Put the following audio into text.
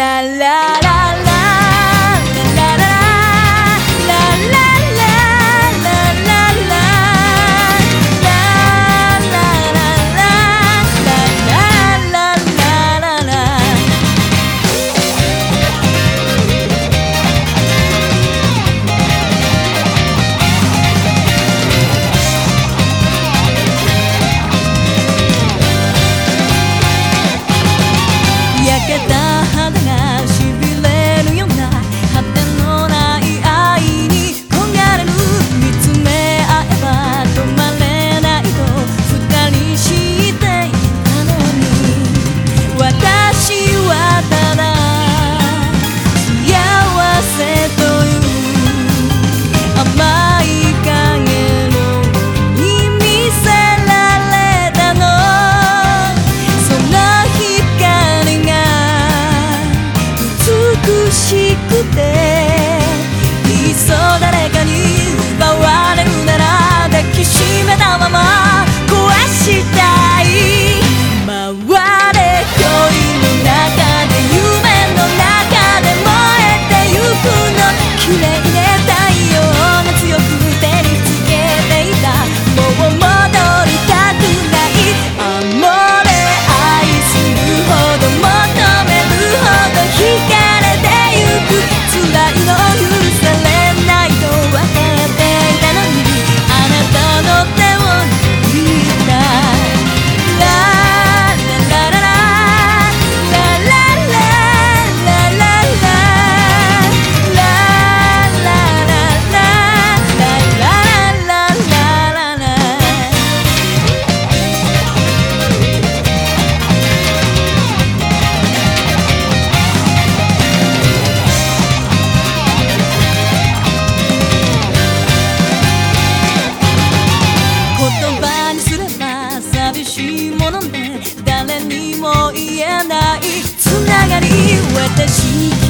la la. 誰にも言えないつながり私に